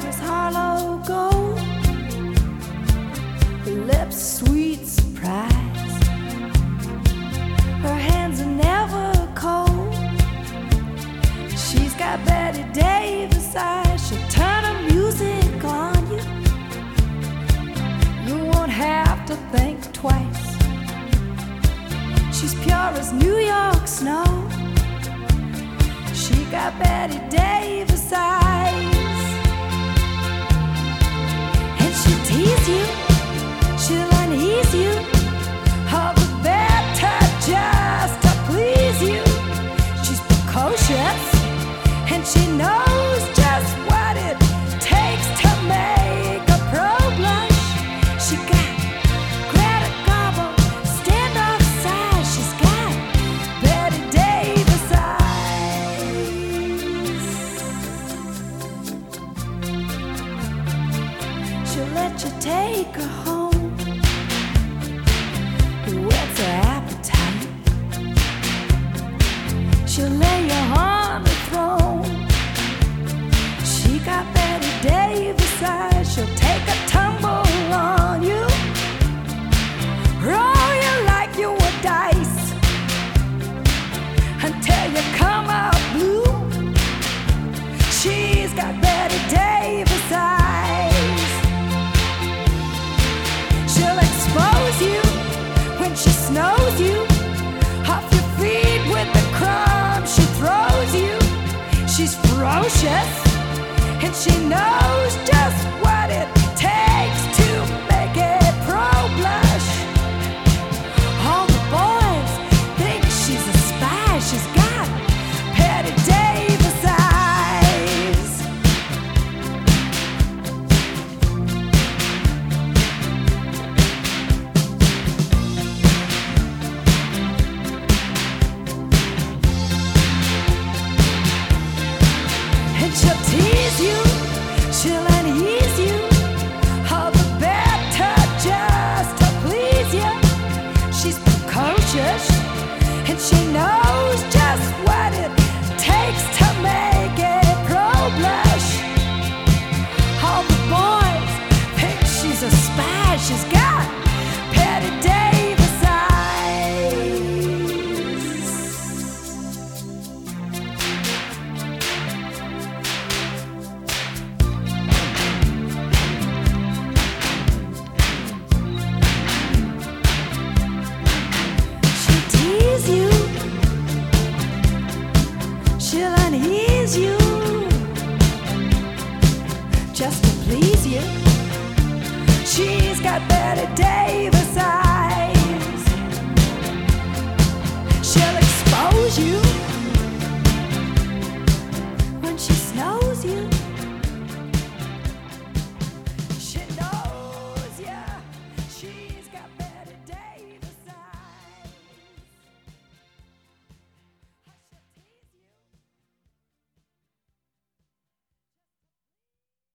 hair Harlow gold, her lips sweet surprise. Her hands are never cold. She's got Bette Davis eyes. She'll turn her music on you. You won't have to think twice. She's pure as New York snow. She got Bette Davis eyes. She knows just what it let you take her home. Her appetite? She'll lay ferocious and she knows just what you, She'll unease you. Just to please you. She's got Bette Davis eyes.